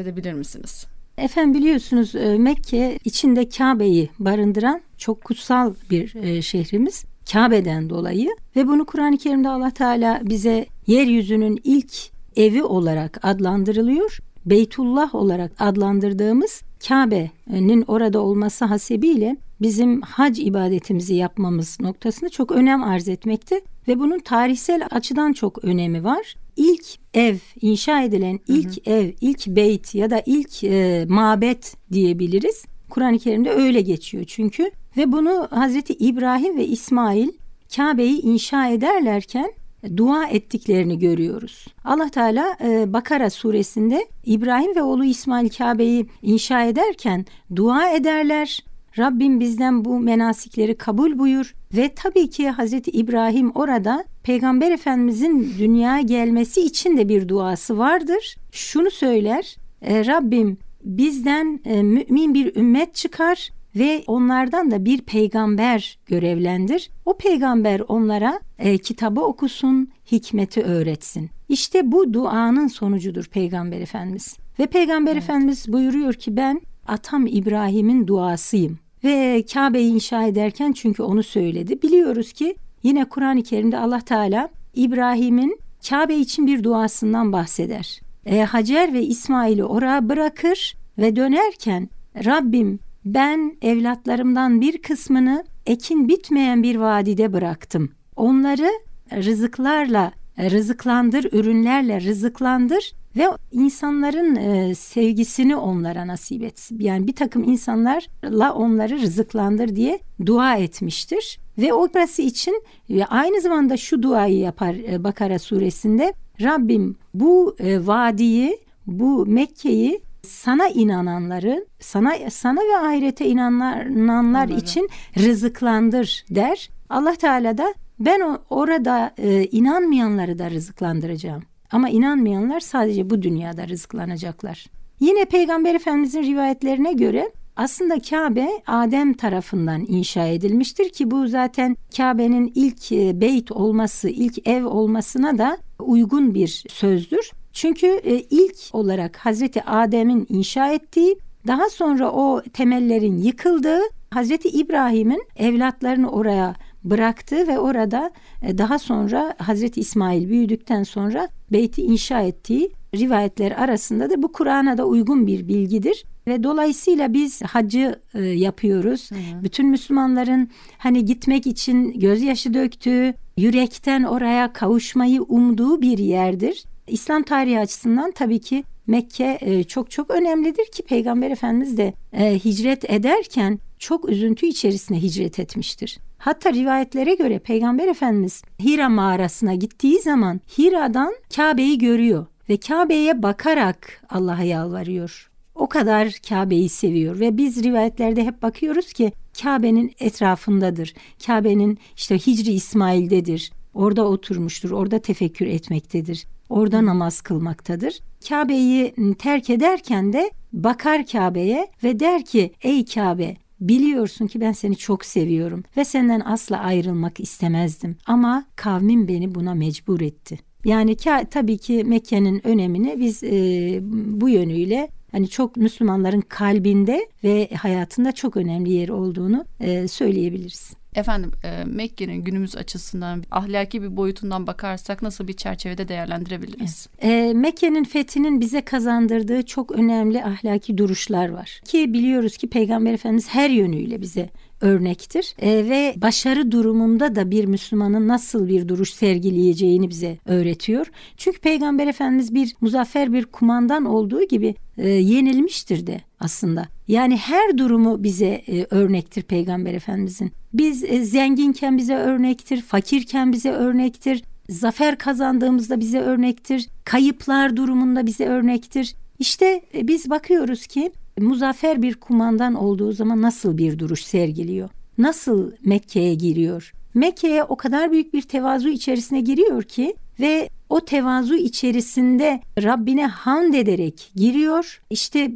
bahsedebilir misiniz? Efendim biliyorsunuz e, Mekke içinde Kabe'yi barındıran çok kutsal bir e, şehrimiz. Kabe'den dolayı ve bunu Kur'an-ı Kerim'de Allah Teala bize yeryüzünün ilk evi olarak adlandırılıyor. Beytullah olarak adlandırdığımız Kabe'nin orada olması hasebiyle bizim hac ibadetimizi yapmamız noktasında çok önem arz etmekte ve bunun tarihsel açıdan çok önemi var. İlk ev inşa edilen ilk hı hı. ev, ilk beyt ya da ilk e, mabet diyebiliriz. Kur'an-ı Kerim'de öyle geçiyor çünkü ve bunu Hazreti İbrahim ve İsmail Kabe'yi inşa ederlerken dua ettiklerini görüyoruz. Allah Teala e, Bakara suresinde İbrahim ve oğlu İsmail Kabe'yi inşa ederken dua ederler. Rabbim bizden bu menasikleri kabul buyur ve tabii ki Hazreti İbrahim orada Peygamber Efendimizin dünyaya gelmesi için de bir duası vardır. Şunu söyler, e, Rabbim bizden e, mümin bir ümmet çıkar ve onlardan da bir peygamber görevlendir. O peygamber onlara e, kitabı okusun, hikmeti öğretsin. İşte bu duanın sonucudur Peygamber Efendimiz. Ve Peygamber evet. Efendimiz buyuruyor ki ben atam İbrahim'in duasıyım. Ve Kabe'yi inşa ederken çünkü onu söyledi. Biliyoruz ki yine Kur'an-ı Kerim'de Allah Teala İbrahim'in Kabe için bir duasından bahseder. E, Hacer ve İsmail'i oraya bırakır ve dönerken Rabbim ben evlatlarımdan bir kısmını ekin bitmeyen bir vadide bıraktım. Onları rızıklarla rızıklandır, ürünlerle rızıklandır ve insanların e, sevgisini onlara nasip etsin. Yani bir takım insanlarla onları rızıklandır diye dua etmiştir. Ve o burası için ve aynı zamanda şu duayı yapar e, Bakara suresinde Rabbim bu e, vadiyi, bu Mekke'yi sana inananları, sana sana ve ahirete inananlar, inananlar için rızıklandır der. Allah Teala da ben orada e, inanmayanları da rızıklandıracağım. Ama inanmayanlar sadece bu dünyada rızıklanacaklar. Yine Peygamber Efendimizin rivayetlerine göre aslında Kabe Adem tarafından inşa edilmiştir ki bu zaten Kabe'nin ilk e, beyt olması, ilk ev olmasına da uygun bir sözdür. Çünkü e, ilk olarak Hazreti Adem'in inşa ettiği, daha sonra o temellerin yıkıldığı, Hazreti İbrahim'in evlatlarını oraya bıraktığı ve orada e, daha sonra Hazreti İsmail büyüdükten sonra beyti inşa ettiği rivayetler arasında da bu Kur'an'a da uygun bir bilgidir ve dolayısıyla biz hacı e, yapıyoruz. Hı hı. Bütün Müslümanların hani gitmek için gözyaşı döktüğü, yürekten oraya kavuşmayı umduğu bir yerdir. İslam tarihi açısından tabii ki Mekke e, çok çok önemlidir ki Peygamber Efendimiz de e, hicret ederken çok üzüntü içerisine hicret etmiştir. Hatta rivayetlere göre Peygamber Efendimiz Hira mağarasına gittiği zaman Hira'dan Kabe'yi görüyor ve Kabe'ye bakarak Allah'a yalvarıyor. O kadar Kabe'yi seviyor ve biz rivayetlerde hep bakıyoruz ki Kabe'nin etrafındadır. Kabe'nin işte Hicri İsmail'dedir. Orada oturmuştur, orada tefekkür etmektedir. Orada namaz kılmaktadır. Kabe'yi terk ederken de bakar Kabe'ye ve der ki ey Kabe Biliyorsun ki ben seni çok seviyorum ve senden asla ayrılmak istemezdim ama kavmim beni buna mecbur etti. Yani tabii ki Mekke'nin önemini biz e, bu yönüyle hani çok Müslümanların kalbinde ve hayatında çok önemli yer olduğunu e, söyleyebiliriz. Efendim e, Mekke'nin günümüz açısından ahlaki bir boyutundan bakarsak nasıl bir çerçevede değerlendirebiliriz? E, Mekke'nin fethinin bize kazandırdığı çok önemli ahlaki duruşlar var. Ki biliyoruz ki Peygamber Efendimiz her yönüyle bize örnektir e, ve başarı durumunda da bir Müslümanın nasıl bir duruş sergileyeceğini bize öğretiyor. Çünkü Peygamber Efendimiz bir muzaffer bir kumandan olduğu gibi e, yenilmiştir de aslında. Yani her durumu bize e, örnektir Peygamber Efendimizin. Biz e, zenginken bize örnektir, fakirken bize örnektir, zafer kazandığımızda bize örnektir, kayıplar durumunda bize örnektir. İşte e, biz bakıyoruz ki muzaffer bir kumandan olduğu zaman nasıl bir duruş sergiliyor? Nasıl Mekke'ye giriyor? Mekke'ye o kadar büyük bir tevazu içerisine giriyor ki ve o tevazu içerisinde Rabbine hamd ederek giriyor. İşte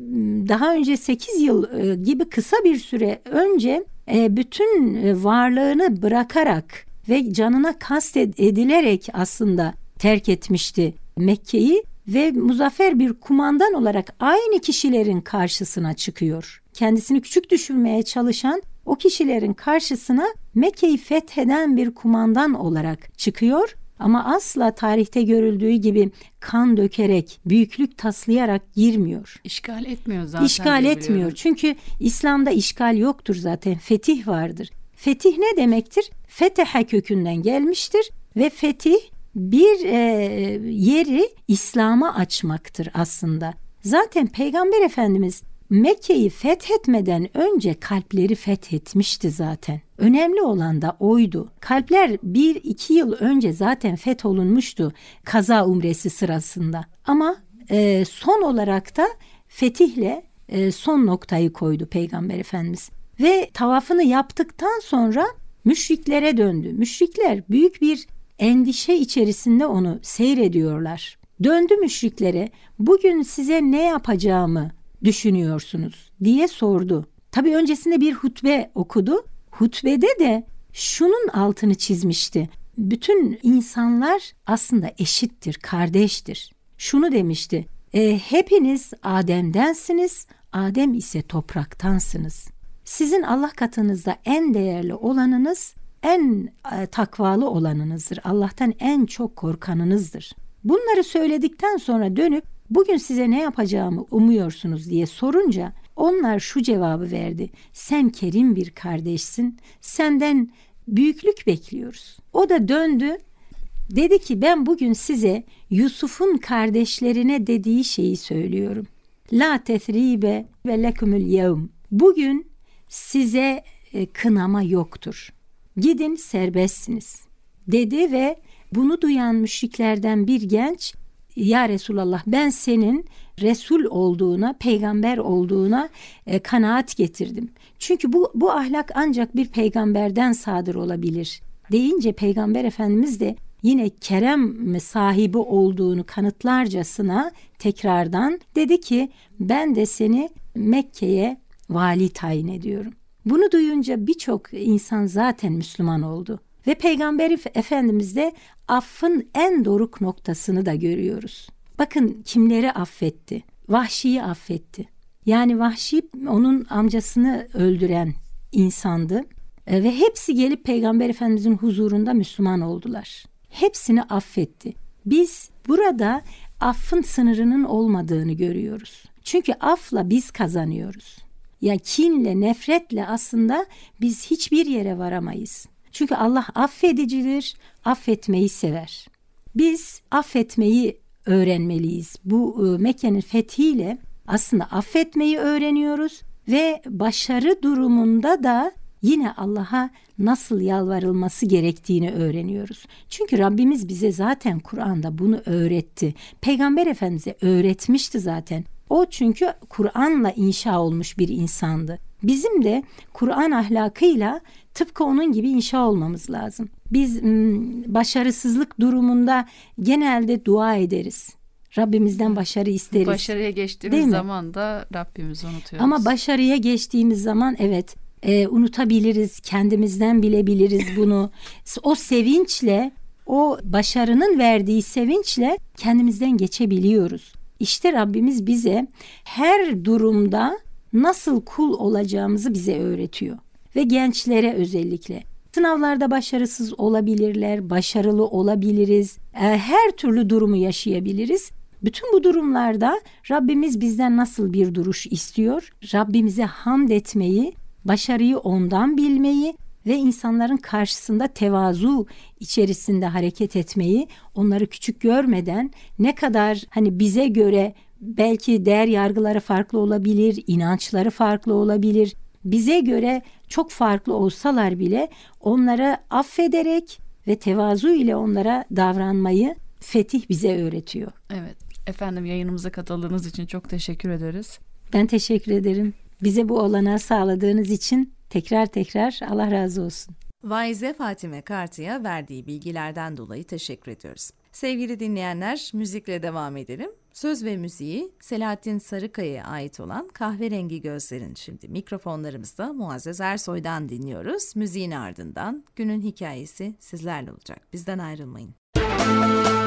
daha önce 8 yıl e, gibi kısa bir süre önce e, bütün e, varlığını bırakarak ve canına kast edilerek aslında terk etmişti Mekke'yi ve muzaffer bir kumandan olarak aynı kişilerin karşısına çıkıyor. Kendisini küçük düşürmeye çalışan o kişilerin karşısına Mekke'yi fetheden bir kumandan olarak çıkıyor ama asla tarihte görüldüğü gibi kan dökerek, büyüklük taslayarak girmiyor. İşgal etmiyor zaten. İşgal etmiyor. Çünkü İslam'da işgal yoktur zaten. Fetih vardır. Fetih ne demektir? Fetehe kökünden gelmiştir ve fetih bir e, yeri İslam'a açmaktır aslında. Zaten Peygamber Efendimiz Mekke'yi fethetmeden önce kalpleri fethetmişti zaten. Önemli olan da oydu. Kalpler bir iki yıl önce zaten fetholunmuştu kaza umresi sırasında. Ama e, son olarak da fetihle e, son noktayı koydu Peygamber Efendimiz. Ve tavafını yaptıktan sonra müşriklere döndü. Müşrikler büyük bir endişe içerisinde onu seyrediyorlar. Döndü müşriklere bugün size ne yapacağımı düşünüyorsunuz diye sordu. Tabi öncesinde bir hutbe okudu. Hutbede de şunun altını çizmişti. Bütün insanlar aslında eşittir, kardeştir. Şunu demişti. E, hepiniz Adem'densiniz, Adem ise topraktansınız. Sizin Allah katınızda en değerli olanınız, en e, takvalı olanınızdır. Allah'tan en çok korkanınızdır. Bunları söyledikten sonra dönüp bugün size ne yapacağımı umuyorsunuz diye sorunca onlar şu cevabı verdi. Sen kerim bir kardeşsin. Senden büyüklük bekliyoruz. O da döndü. Dedi ki ben bugün size Yusuf'un kardeşlerine dediği şeyi söylüyorum. La tesribe ve lekumul yevm. Bugün size e, kınama yoktur. Gidin serbestsiniz. Dedi ve bunu duyan müşriklerden bir genç ya Resulallah ben senin Resul olduğuna, peygamber olduğuna e, kanaat getirdim. Çünkü bu, bu ahlak ancak bir peygamberden sadır olabilir. Deyince peygamber efendimiz de yine kerem sahibi olduğunu kanıtlarcasına tekrardan dedi ki ben de seni Mekke'ye vali tayin ediyorum. Bunu duyunca birçok insan zaten Müslüman oldu. Ve Peygamber Efendimiz de affın en doruk noktasını da görüyoruz. Bakın kimleri affetti? Vahşi'yi affetti. Yani Vahşi onun amcasını öldüren insandı. E, ve hepsi gelip Peygamber Efendimizin huzurunda Müslüman oldular. Hepsini affetti. Biz burada affın sınırının olmadığını görüyoruz. Çünkü afla biz kazanıyoruz. Yani kinle, nefretle aslında biz hiçbir yere varamayız. Çünkü Allah affedicidir, affetmeyi sever. Biz affetmeyi öğrenmeliyiz. Bu e, Mekke'nin fethiyle aslında affetmeyi öğreniyoruz ve başarı durumunda da yine Allah'a nasıl yalvarılması gerektiğini öğreniyoruz. Çünkü Rabbimiz bize zaten Kur'an'da bunu öğretti. Peygamber Efendimiz'e öğretmişti zaten. O çünkü Kur'an'la inşa olmuş bir insandı. Bizim de Kur'an ahlakıyla tıpkı onun gibi inşa olmamız lazım. Biz başarısızlık durumunda genelde dua ederiz. Rabbimizden başarı isteriz. Başarıya geçtiğimiz zaman da Rabbimizi unutuyoruz. Ama başarıya geçtiğimiz zaman evet e, unutabiliriz, kendimizden bilebiliriz bunu. o sevinçle, o başarının verdiği sevinçle kendimizden geçebiliyoruz. İşte Rabbimiz bize her durumda nasıl kul olacağımızı bize öğretiyor ve gençlere özellikle. Sınavlarda başarısız olabilirler, başarılı olabiliriz, e, her türlü durumu yaşayabiliriz. Bütün bu durumlarda Rabbimiz bizden nasıl bir duruş istiyor? Rabbimize hamd etmeyi, başarıyı ondan bilmeyi ve insanların karşısında tevazu içerisinde hareket etmeyi, onları küçük görmeden ne kadar hani bize göre belki değer yargıları farklı olabilir, inançları farklı olabilir. Bize göre çok farklı olsalar bile onları affederek ve tevazu ile onlara davranmayı fetih bize öğretiyor. Evet. Efendim yayınımıza katıldığınız için çok teşekkür ederiz. Ben teşekkür ederim. Bize bu olanağı sağladığınız için tekrar tekrar Allah razı olsun. Vaize Fatime Kartı'ya verdiği bilgilerden dolayı teşekkür ediyoruz. Sevgili dinleyenler, müzikle devam edelim. Söz ve müziği Selahattin Sarıkaya'ya ait olan Kahverengi Gözlerin şimdi mikrofonlarımızda Muazzez Ersoy'dan dinliyoruz. Müziğin ardından günün hikayesi sizlerle olacak. Bizden ayrılmayın. Müzik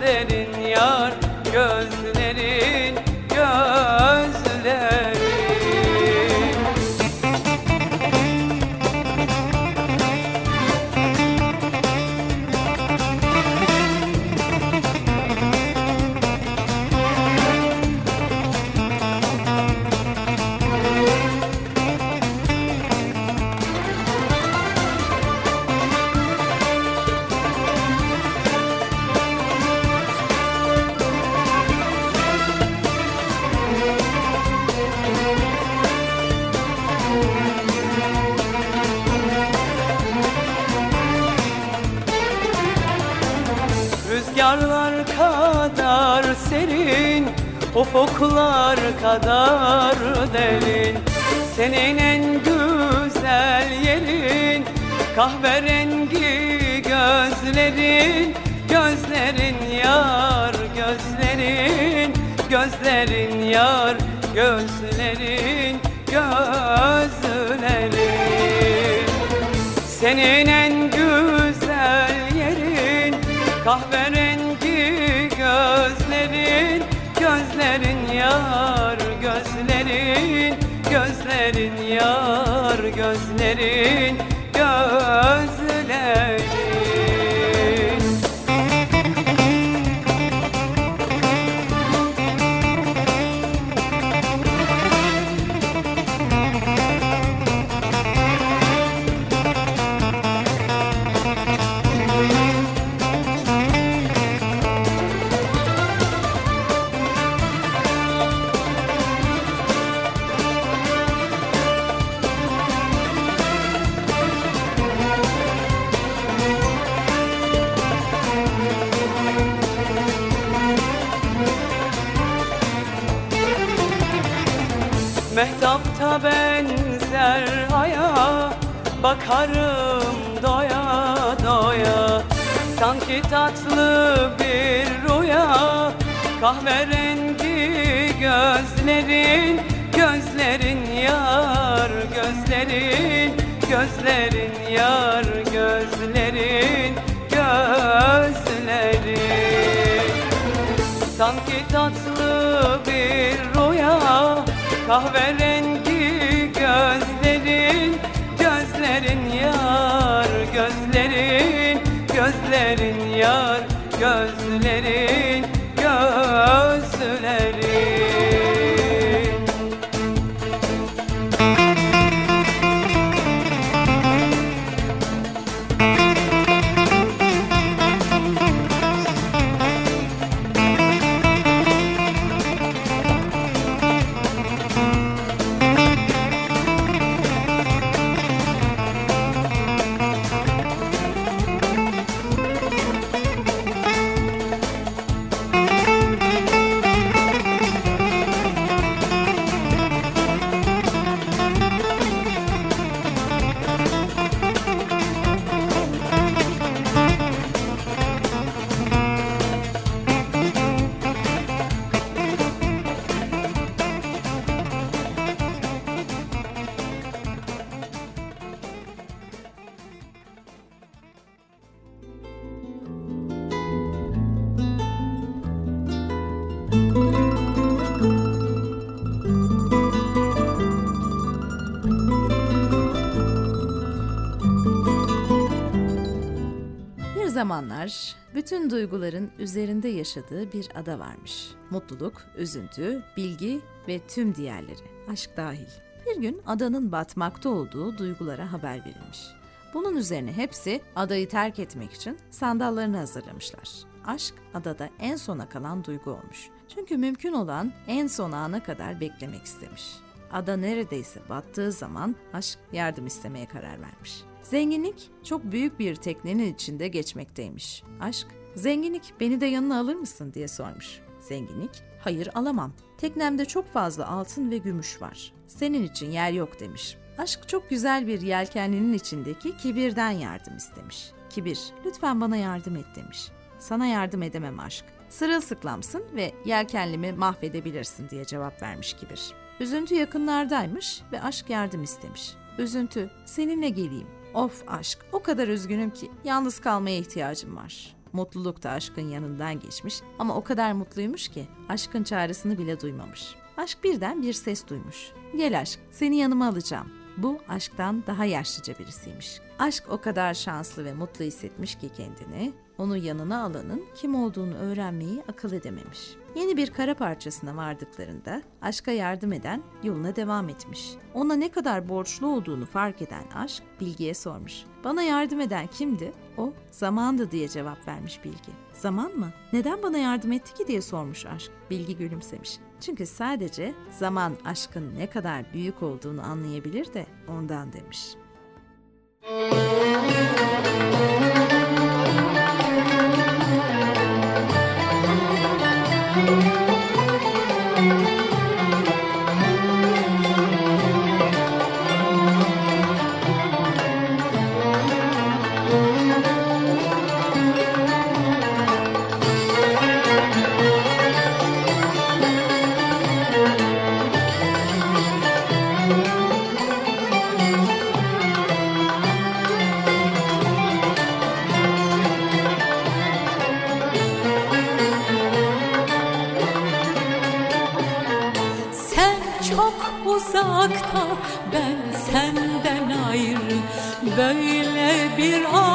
gözlerin yar gözlerin Ufuklar kadar derin Senin en güzel yerin Kahverengi gözlerin. Gözlerin yar gözlerin Gözlerin yar gözlerin Gözlerin. Senin en güzel yerin Kahverengi gözlerin Gözlerin yar gözlerin Gözlerin yar gözlerin Gözlerin Kahverengi gözlerin Gözlerin yar gözlerin Gözlerin yar gözlerin Gözlerin. Sanki tatlı bir rüya Kahverengi gözlerin Gözlerin yar gözlerin Gözlerin yar gözlerin zamanlar bütün duyguların üzerinde yaşadığı bir ada varmış. Mutluluk, üzüntü, bilgi ve tüm diğerleri, aşk dahil. Bir gün adanın batmakta olduğu duygulara haber verilmiş. Bunun üzerine hepsi adayı terk etmek için sandallarını hazırlamışlar. Aşk adada en sona kalan duygu olmuş. Çünkü mümkün olan en son ana kadar beklemek istemiş. Ada neredeyse battığı zaman aşk yardım istemeye karar vermiş. Zenginlik çok büyük bir teknenin içinde geçmekteymiş. Aşk, zenginlik beni de yanına alır mısın diye sormuş. Zenginlik, hayır alamam. Teknemde çok fazla altın ve gümüş var. Senin için yer yok demiş. Aşk çok güzel bir yelkenlinin içindeki kibirden yardım istemiş. Kibir, lütfen bana yardım et demiş. Sana yardım edemem aşk. Sırılsıklamsın ve yelkenlimi mahvedebilirsin diye cevap vermiş Kibir. Üzüntü yakınlardaymış ve aşk yardım istemiş. Üzüntü, seninle geleyim. Of aşk, o kadar üzgünüm ki yalnız kalmaya ihtiyacım var. Mutluluk da aşkın yanından geçmiş ama o kadar mutluymuş ki aşkın çağrısını bile duymamış. Aşk birden bir ses duymuş. Gel aşk, seni yanıma alacağım. Bu aşktan daha yaşlıca birisiymiş. Aşk o kadar şanslı ve mutlu hissetmiş ki kendini, onu yanına alanın kim olduğunu öğrenmeyi akıl edememiş. Yeni bir kara parçasına vardıklarında aşka yardım eden yoluna devam etmiş. Ona ne kadar borçlu olduğunu fark eden aşk Bilgi'ye sormuş. Bana yardım eden kimdi? O zamandı diye cevap vermiş Bilgi. Zaman mı? Neden bana yardım etti ki diye sormuş aşk. Bilgi gülümsemiş. Çünkü sadece zaman aşkın ne kadar büyük olduğunu anlayabilir de ondan demiş.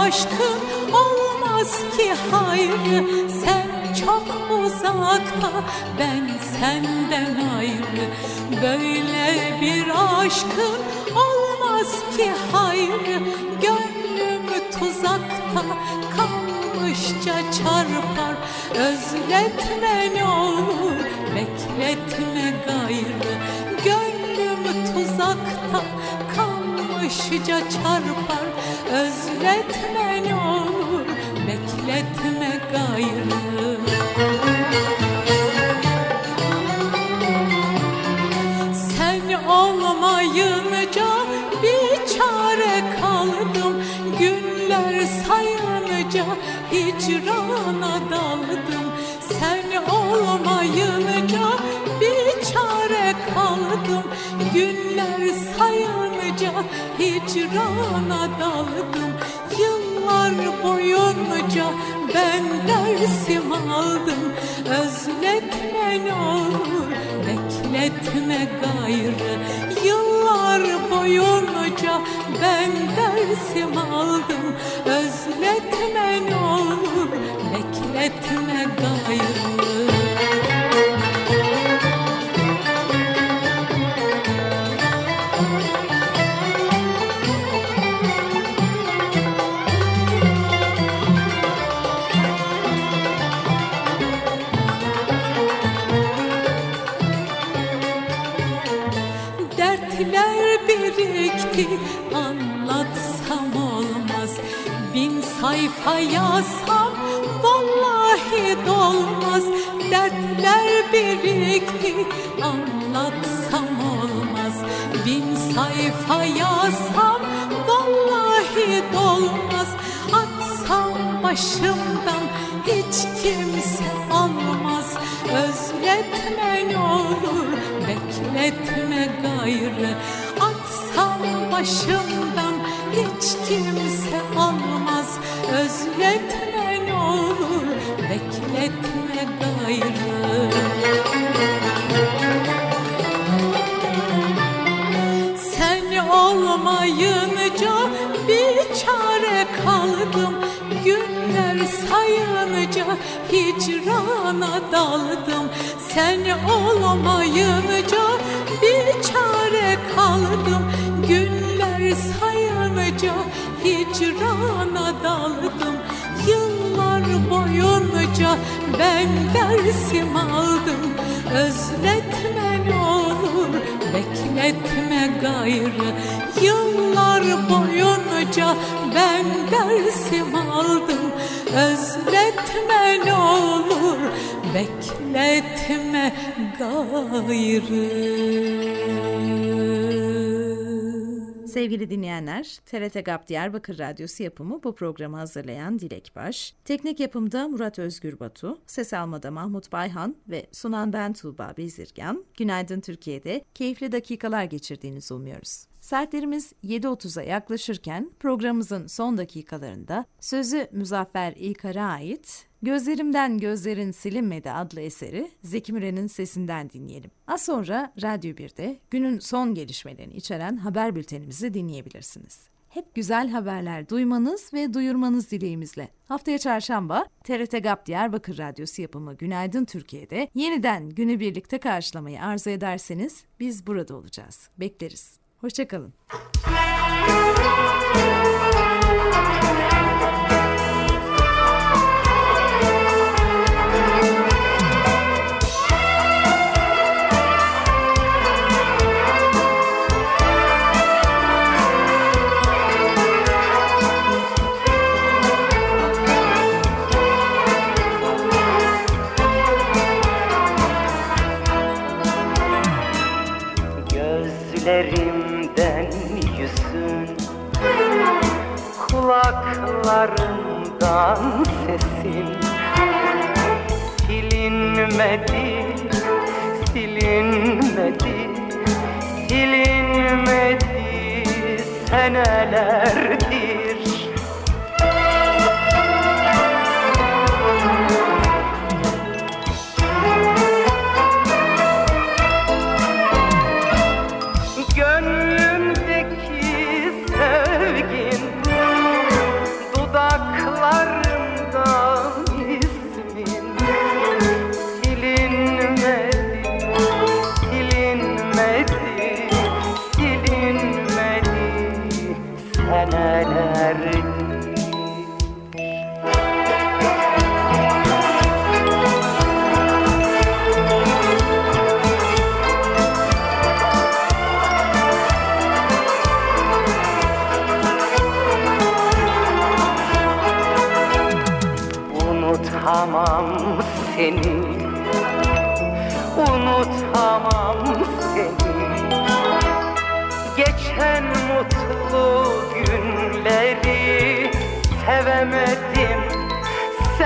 Aşkın olmaz ki hayrı Sen çok uzakta ben senden ayrı. Böyle bir aşkın olmaz ki hayrı Gönlüm tuzakta kalmışça çarpar. Özletme ne olur bekletme gayrı. Gönlüm tuzakta kalmışça çarpar Özletme ne olur bekletme gayrı. Sen olmayınca bir çare kaldım. Günler sayınca hicrana daldım. Sen olmayınca bir çare kaldım. Günler sayınca hicrana daldım. Yıllar boyunca ben dersim aldım. Özletme ne olur bekletme gayrı. Yıllar boyunca ben dersim aldım. Özletme ne olur bekletme gayrı Dertler birikti anlatsam olmaz. Bin sayfa yazsam vallahi dolmaz. Dertler birikti anlatsam olmaz. Bin sayfa yazsam vallahi dolmaz. Atsam başımdan hiç kimse almaz. Özletme ne olur bekletme gayrı Atsam başımdan hiç kimse almaz. Özletme olur bekletme gayrı. Sen olmayınca bir çare kaldım Günler sayınca hicrana daldım. Sen olmayınca bir çare kaldım. Günler sayınca hicrana daldım. Yıllar boyunca ben dersim aldım. Özletme ne olur bekletme gayrı. Yıllar boyunca ben dersim aldım. Özletme ne olur bekletme gayrı Sevgili dinleyenler, TRT GAP Diyarbakır Radyosu yapımı bu programı hazırlayan Dilek Baş, teknik yapımda Murat Özgür Batu, ses almada Mahmut Bayhan ve sunan ben Tuğba Bezirgan, Günaydın Türkiye'de keyifli dakikalar geçirdiğinizi umuyoruz. Saatlerimiz 7.30'a yaklaşırken programımızın son dakikalarında sözü Muzaffer İlkar'a ait Gözlerimden Gözlerin Silinmedi adlı eseri Zeki Müren'in sesinden dinleyelim. Az sonra Radyo 1'de günün son gelişmelerini içeren haber bültenimizi dinleyebilirsiniz. Hep güzel haberler duymanız ve duyurmanız dileğimizle. Haftaya çarşamba TRT GAP Diyarbakır Radyosu yapımı Günaydın Türkiye'de yeniden günü birlikte karşılamayı arzu ederseniz biz burada olacağız. Bekleriz. Hoşçakalın.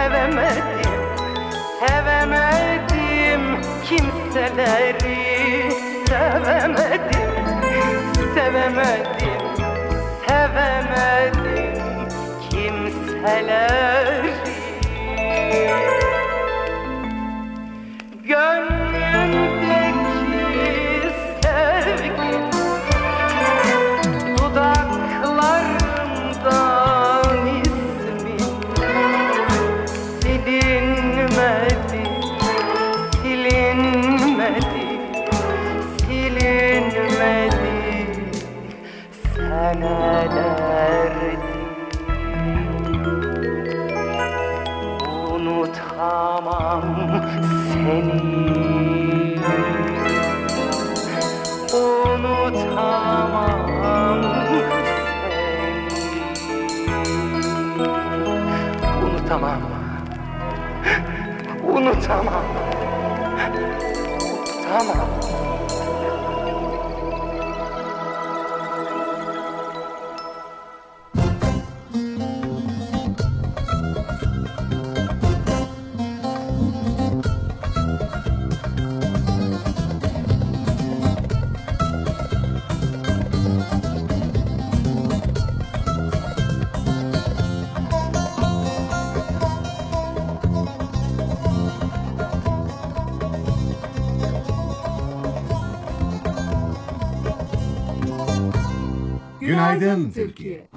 Sevemedim Sevemedim kimseleri. Sevemedim, sevemedim Sevemedim kimseleri senelerdir Unutamam seni. Unutamam seni. Unutamam. Unutamam. Unutamam Günaydın Türkiye.